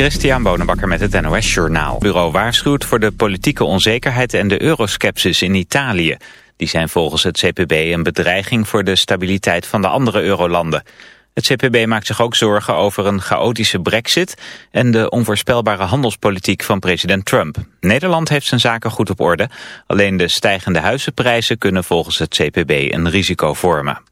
Christian Bonenbakker met het NOS Journaal. Bureau waarschuwt voor de politieke onzekerheid en de euroskepsis in Italië. Die zijn volgens het CPB een bedreiging voor de stabiliteit van de andere eurolanden. Het CPB maakt zich ook zorgen over een chaotische brexit... en de onvoorspelbare handelspolitiek van president Trump. Nederland heeft zijn zaken goed op orde. Alleen de stijgende huizenprijzen kunnen volgens het CPB een risico vormen.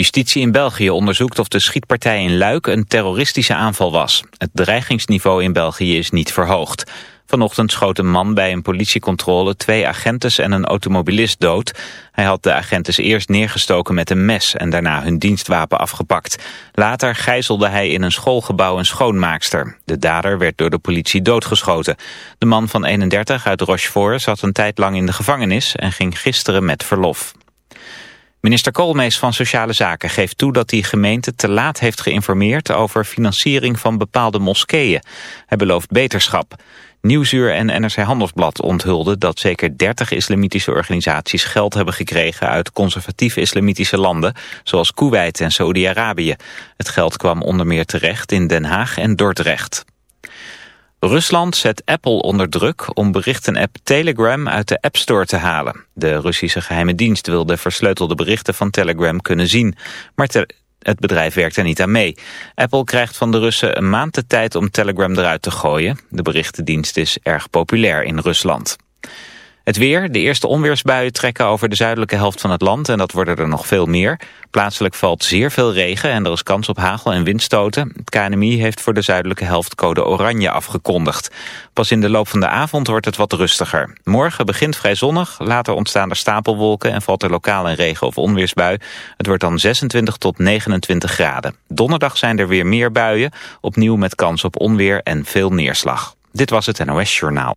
Justitie in België onderzoekt of de schietpartij in Luik een terroristische aanval was. Het dreigingsniveau in België is niet verhoogd. Vanochtend schoot een man bij een politiecontrole twee agentes en een automobilist dood. Hij had de agentes eerst neergestoken met een mes en daarna hun dienstwapen afgepakt. Later gijzelde hij in een schoolgebouw een schoonmaakster. De dader werd door de politie doodgeschoten. De man van 31 uit Rochefort zat een tijd lang in de gevangenis en ging gisteren met verlof. Minister Koolmees van Sociale Zaken geeft toe dat die gemeente te laat heeft geïnformeerd over financiering van bepaalde moskeeën. Hij belooft beterschap. Nieuwsuur en NRC Handelsblad onthulden dat zeker 30 islamitische organisaties geld hebben gekregen uit conservatieve islamitische landen, zoals Kuwait en Saoedi-Arabië. Het geld kwam onder meer terecht in Den Haag en Dordrecht. Rusland zet Apple onder druk om berichtenapp Telegram uit de App Store te halen. De Russische geheime dienst wil de versleutelde berichten van Telegram kunnen zien. Maar het bedrijf werkt er niet aan mee. Apple krijgt van de Russen een maand de tijd om Telegram eruit te gooien. De berichtendienst is erg populair in Rusland. Het weer, de eerste onweersbuien trekken over de zuidelijke helft van het land en dat worden er nog veel meer. Plaatselijk valt zeer veel regen en er is kans op hagel en windstoten. Het KNMI heeft voor de zuidelijke helft code oranje afgekondigd. Pas in de loop van de avond wordt het wat rustiger. Morgen begint vrij zonnig, later ontstaan er stapelwolken en valt er lokaal een regen- of onweersbui. Het wordt dan 26 tot 29 graden. Donderdag zijn er weer meer buien, opnieuw met kans op onweer en veel neerslag. Dit was het NOS Journaal.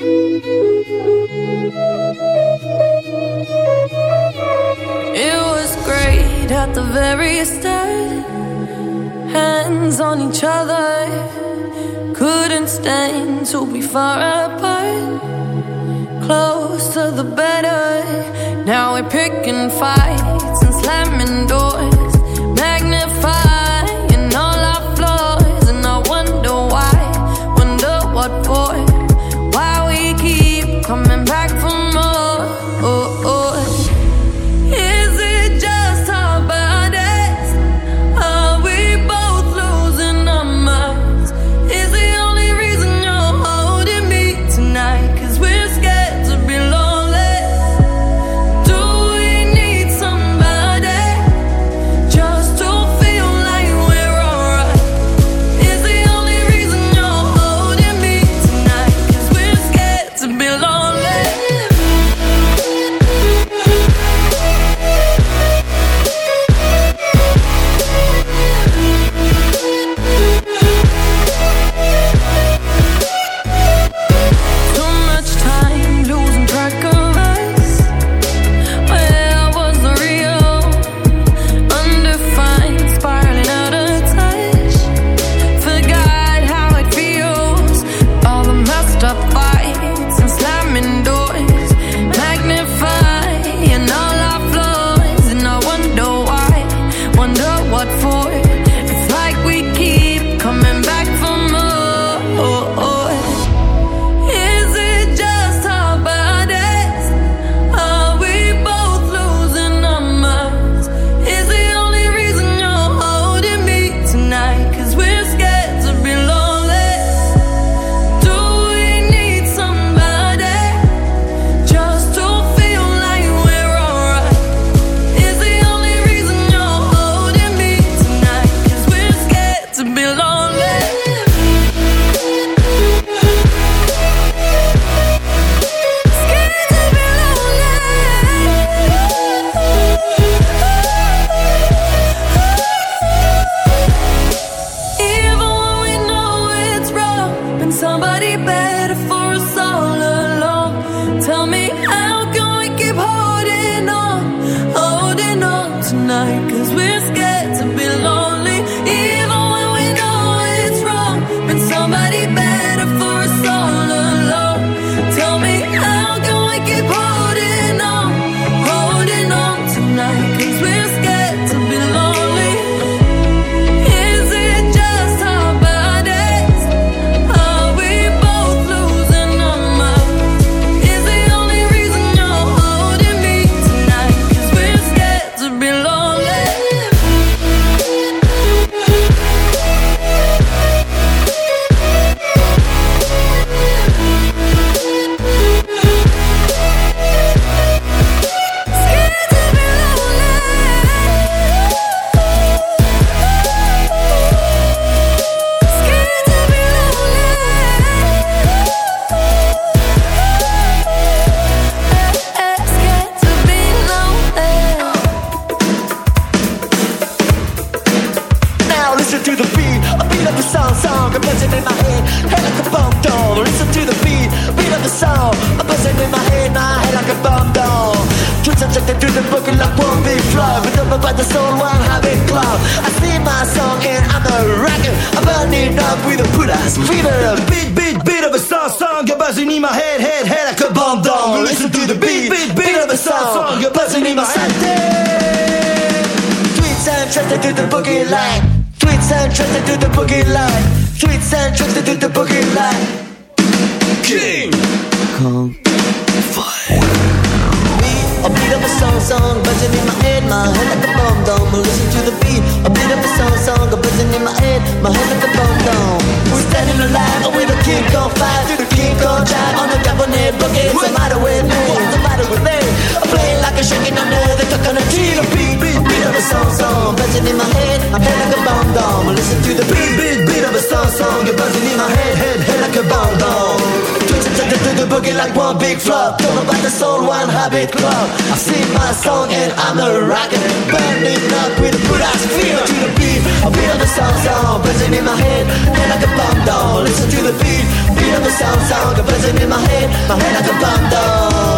It was great at the very start. Hands on each other. Couldn't stand to be far apart. Closer the better. Now we're picking fights and slamming doors. Song. You're buzzing in my head. Tweets and tricks to the boogie line. Tweets and tricks to the boogie line. Tweets and tricks to the boogie line. King Kong a song, buzzing in my head, my head like a bomb dome. Listen to the beat, a beat of a song, song, a buzzing in my head, my head like a bomb dome. We're standing alive with a king on fire, through the king on drive on the cabinet boogie. What's the matter with me? What's the matter with me? I'm playing like a shaking under the coconut tree. The beat, beat, beat of a song, song, buzzing in my head, my head like a bomb dome. Listen to the beat, beat, beat of a song, song, you're buzzing in my head, head, head like a bomb dome. To the boogie like one big flop. Don't know about the soul, one habit club. I sing my song and I'm a rocker Burning up with a good ass feel to the beat I of the song song buzzing in my head Head like a bomb down. Listen to the beat. Beat of the song song buzzing in my head My head like a bomb down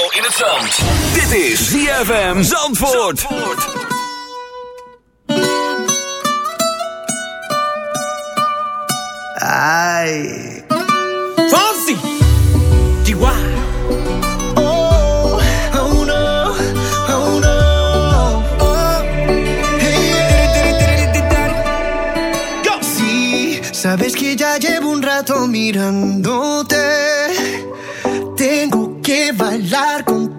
Zet je radio in het zand. Dit is ZFM Zandvoort. Ay Fonsi, Chihuahua. Oh, oh no, oh no oh. Sí, sabes que ya llevo un rato mirándote. Tengo que bailar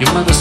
Yo mando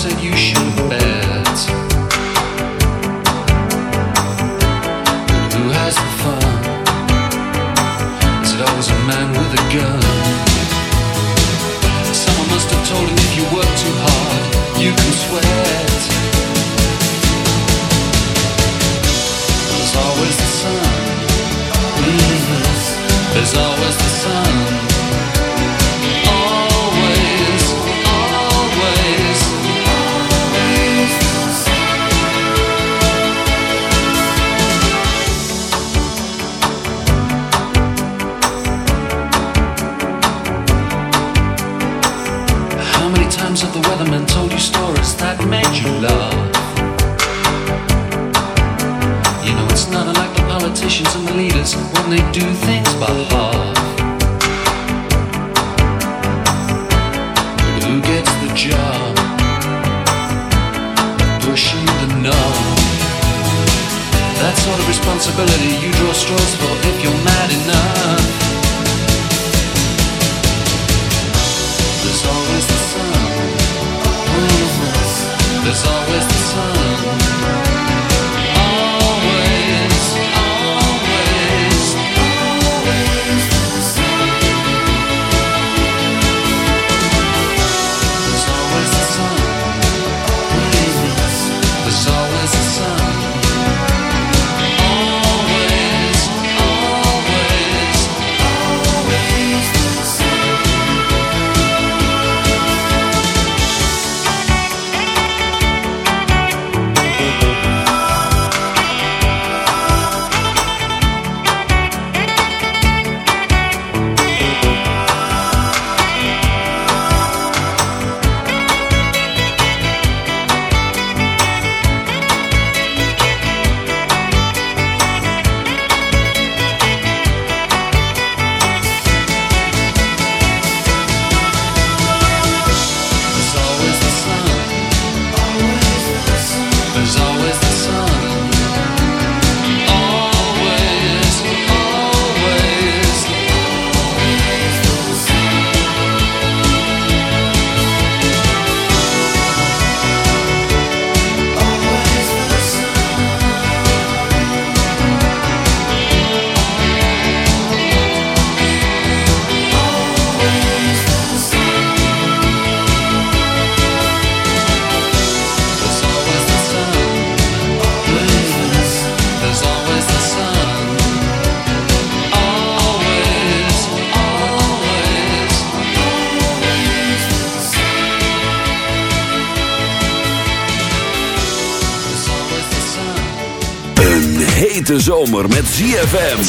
De zomer met ZFM.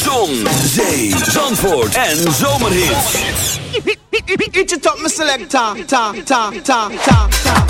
Zon, zee, zandvoort en zomerhit. Eat top, me Ta, ta, ta, ta, ta, ta.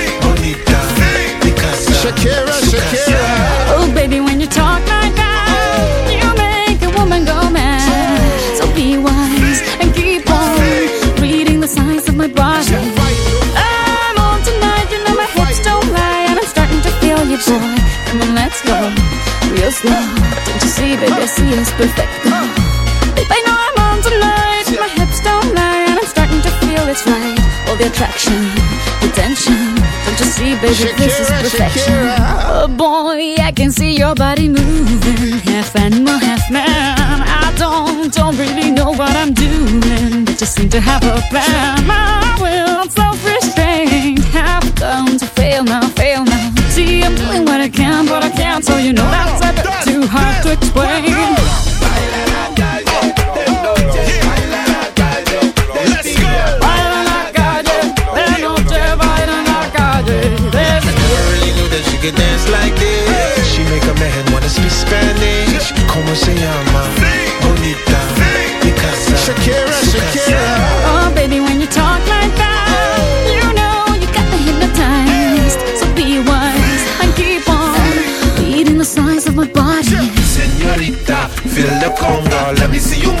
Real slow. Don't you see, baby, I see it's perfect. Babe, I know I'm on tonight, my hips don't lie, and I'm starting to feel it's right. All the attraction, the tension. Don't you see, baby, this is perfection. Oh boy, I can see your body moving, half animal, half man. I don't, don't really know what I'm doing, but just seem to have a plan. My will, I'm self-restraint, have come to fail now, fail now. See, I'm doing what I can, but I can't, so you know that's explain. Feel the conga. Let me see you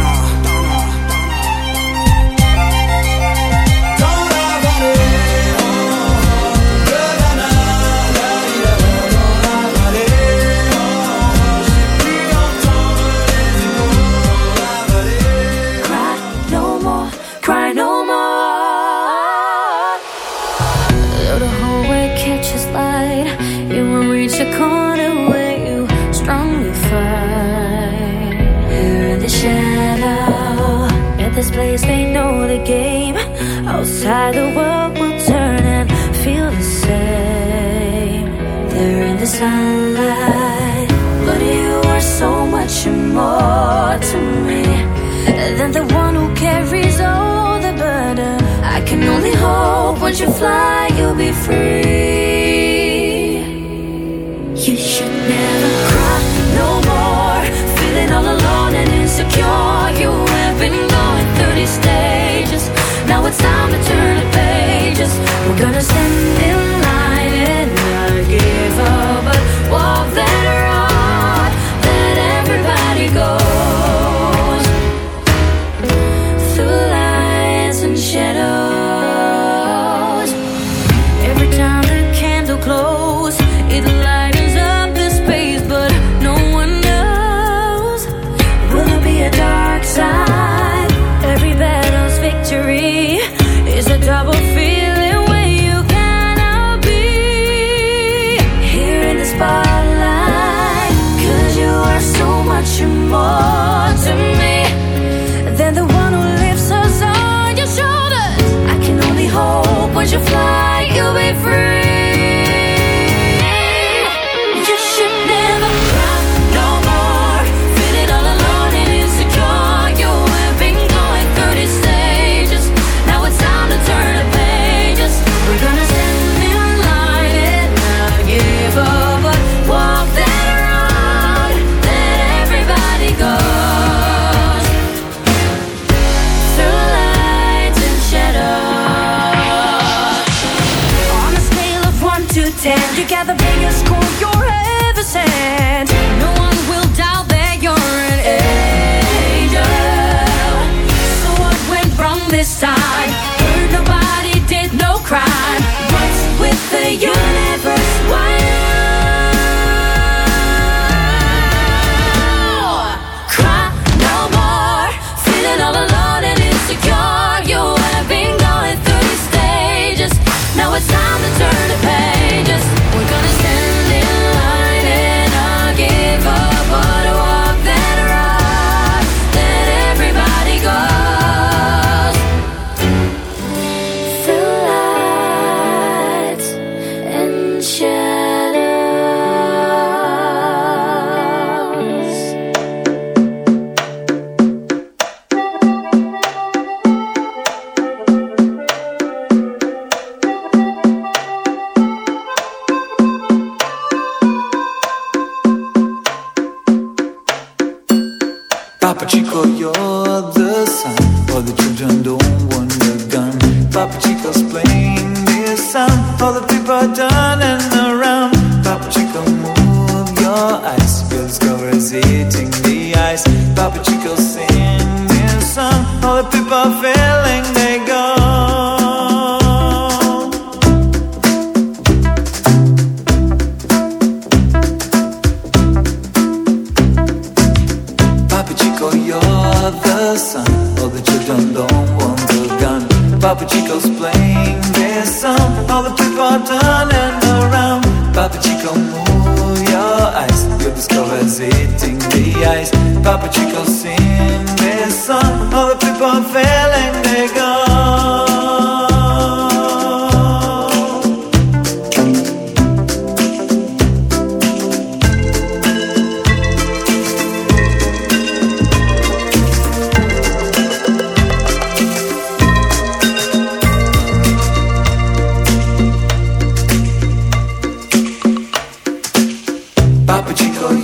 Much more to me than the one who carries all the burden. I can only hope once you fly, you'll be free.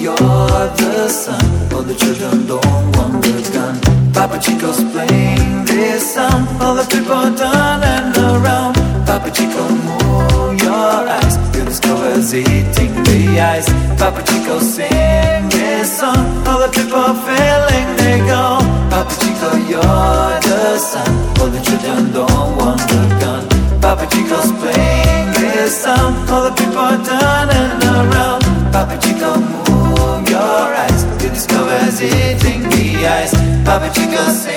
you're the sun. All the children don't want the gun Papa Chico's playing this song. All the people down and around. Papa Chico, move your eyes. You discover's eating the ice. Papa Chico, sing this song. All the people feeling they go. Papa Chico, you're your sin.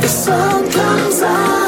The sun comes out.